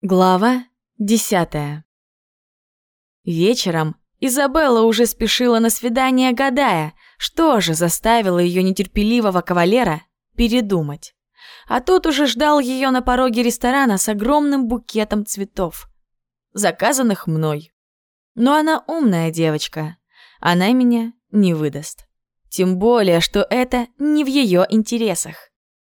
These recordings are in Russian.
Глава десятая Вечером Изабелла уже спешила на свидание, гадая, что же заставило ее нетерпеливого кавалера передумать. А тот уже ждал ее на пороге ресторана с огромным букетом цветов, заказанных мной. Но она умная девочка, она меня не выдаст. Тем более, что это не в ее интересах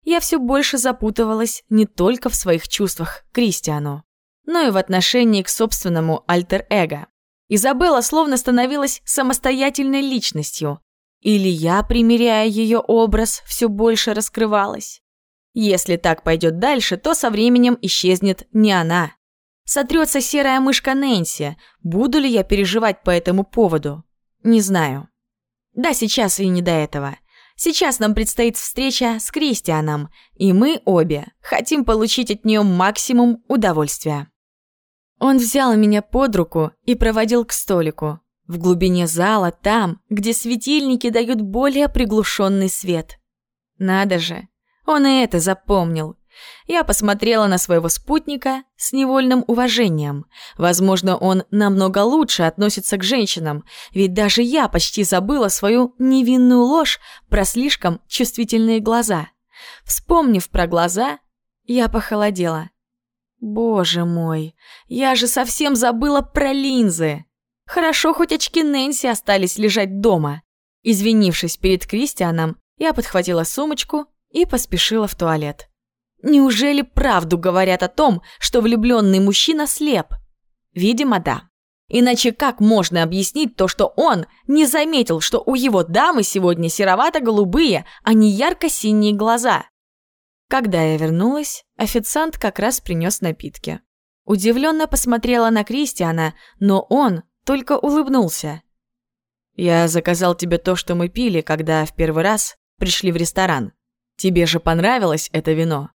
я все больше запутывалась не только в своих чувствах к Кристиану, но и в отношении к собственному альтер-эго. Изабелла словно становилась самостоятельной личностью, или я, примеряя ее образ, все больше раскрывалась. Если так пойдет дальше, то со временем исчезнет не она. Сотрется серая мышка Нэнси. Буду ли я переживать по этому поводу? Не знаю. Да, сейчас и не до этого. Сейчас нам предстоит встреча с Кристианом, и мы обе хотим получить от нее максимум удовольствия. Он взял меня под руку и проводил к столику. В глубине зала, там, где светильники дают более приглушенный свет. Надо же, он и это запомнил. Я посмотрела на своего спутника с невольным уважением. Возможно, он намного лучше относится к женщинам, ведь даже я почти забыла свою невинную ложь про слишком чувствительные глаза. Вспомнив про глаза, я похолодела. Боже мой, я же совсем забыла про линзы. Хорошо, хоть очки Нэнси остались лежать дома. Извинившись перед Кристианом, я подхватила сумочку и поспешила в туалет. Неужели правду говорят о том, что влюбленный мужчина слеп? Видимо, да. Иначе как можно объяснить то, что он не заметил, что у его дамы сегодня серовато-голубые, а не ярко-синие глаза? Когда я вернулась, официант как раз принес напитки. Удивленно посмотрела на Кристиана, но он только улыбнулся. «Я заказал тебе то, что мы пили, когда в первый раз пришли в ресторан. Тебе же понравилось это вино?»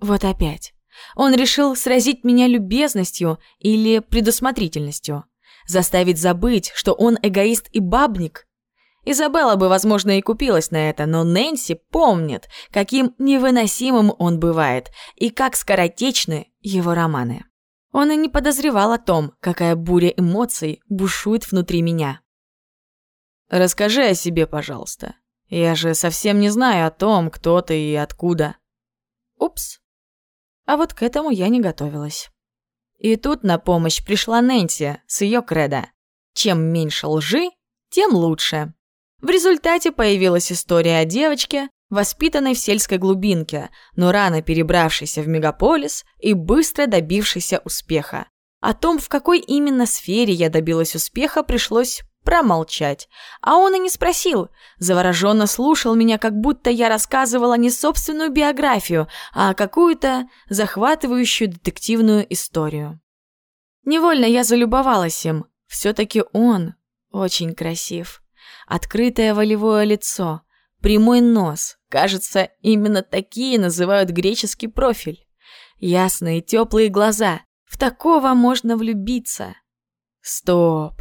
Вот опять. Он решил сразить меня любезностью или предусмотрительностью. Заставить забыть, что он эгоист и бабник. Изабелла бы, возможно, и купилась на это, но Нэнси помнит, каким невыносимым он бывает и как скоротечны его романы. Он и не подозревал о том, какая буря эмоций бушует внутри меня. «Расскажи о себе, пожалуйста. Я же совсем не знаю о том, кто ты и откуда». «Упс, а вот к этому я не готовилась. И тут на помощь пришла Нэнси с ее кредо. Чем меньше лжи, тем лучше. В результате появилась история о девочке, воспитанной в сельской глубинке, но рано перебравшейся в мегаполис и быстро добившейся успеха. О том, в какой именно сфере я добилась успеха, пришлось промолчать. А он и не спросил. Завороженно слушал меня, как будто я рассказывала не собственную биографию, а какую-то захватывающую детективную историю. Невольно я залюбовалась им. Все-таки он очень красив. Открытое волевое лицо, прямой нос. Кажется, именно такие называют греческий профиль. Ясные теплые глаза. В такого можно влюбиться. Стоп.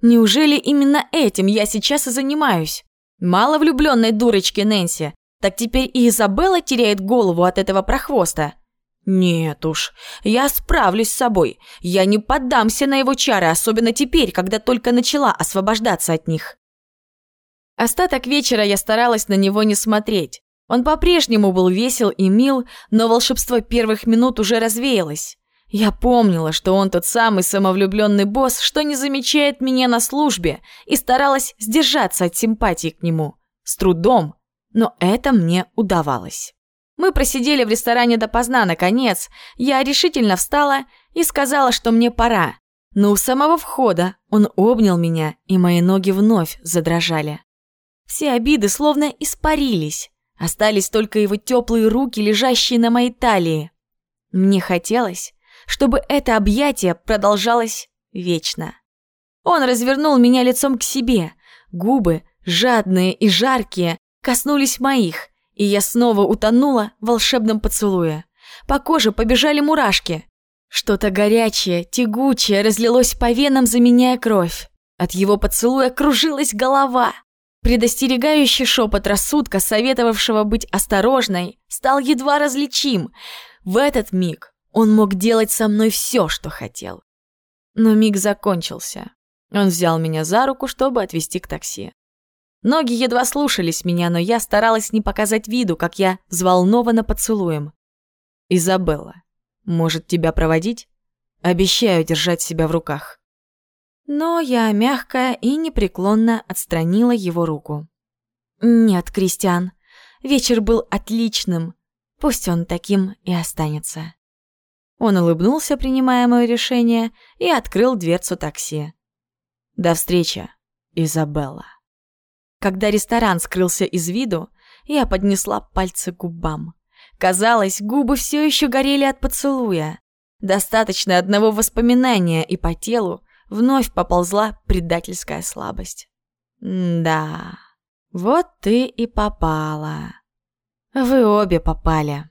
Неужели именно этим я сейчас и занимаюсь? Мало влюбленной дурочки Нэнси, так теперь и Изабелла теряет голову от этого прохвоста. Нет уж, я справлюсь с собой. Я не поддамся на его чары, особенно теперь, когда только начала освобождаться от них. Остаток вечера я старалась на него не смотреть. Он по-прежнему был весел и мил, но волшебство первых минут уже развеялось. Я помнила, что он тот самый самовлюбленный босс, что не замечает меня на службе, и старалась сдержаться от симпатии к нему. С трудом, но это мне удавалось. Мы просидели в ресторане допоздна, наконец. Я решительно встала и сказала, что мне пора. Но у самого входа он обнял меня, и мои ноги вновь задрожали. Все обиды словно испарились. Остались только его теплые руки, лежащие на моей талии. Мне хотелось, чтобы это объятие продолжалось вечно. Он развернул меня лицом к себе. Губы, жадные и жаркие, коснулись моих, и я снова утонула в волшебном поцелуе. По коже побежали мурашки. Что-то горячее, тягучее разлилось по венам, заменяя кровь. От его поцелуя кружилась голова. Предостерегающий шепот рассудка, советовавшего быть осторожной, стал едва различим. В этот миг Он мог делать со мной все, что хотел. Но миг закончился. Он взял меня за руку, чтобы отвезти к такси. Ноги едва слушались меня, но я старалась не показать виду, как я взволнована поцелуем. «Изабелла, может, тебя проводить? Обещаю держать себя в руках». Но я мягко и непреклонно отстранила его руку. «Нет, Кристиан, вечер был отличным. Пусть он таким и останется». Он улыбнулся, принимая мое решение, и открыл дверцу такси. «До встречи, Изабелла». Когда ресторан скрылся из виду, я поднесла пальцы к губам. Казалось, губы все еще горели от поцелуя. Достаточно одного воспоминания, и по телу вновь поползла предательская слабость. да, вот ты и попала. Вы обе попали.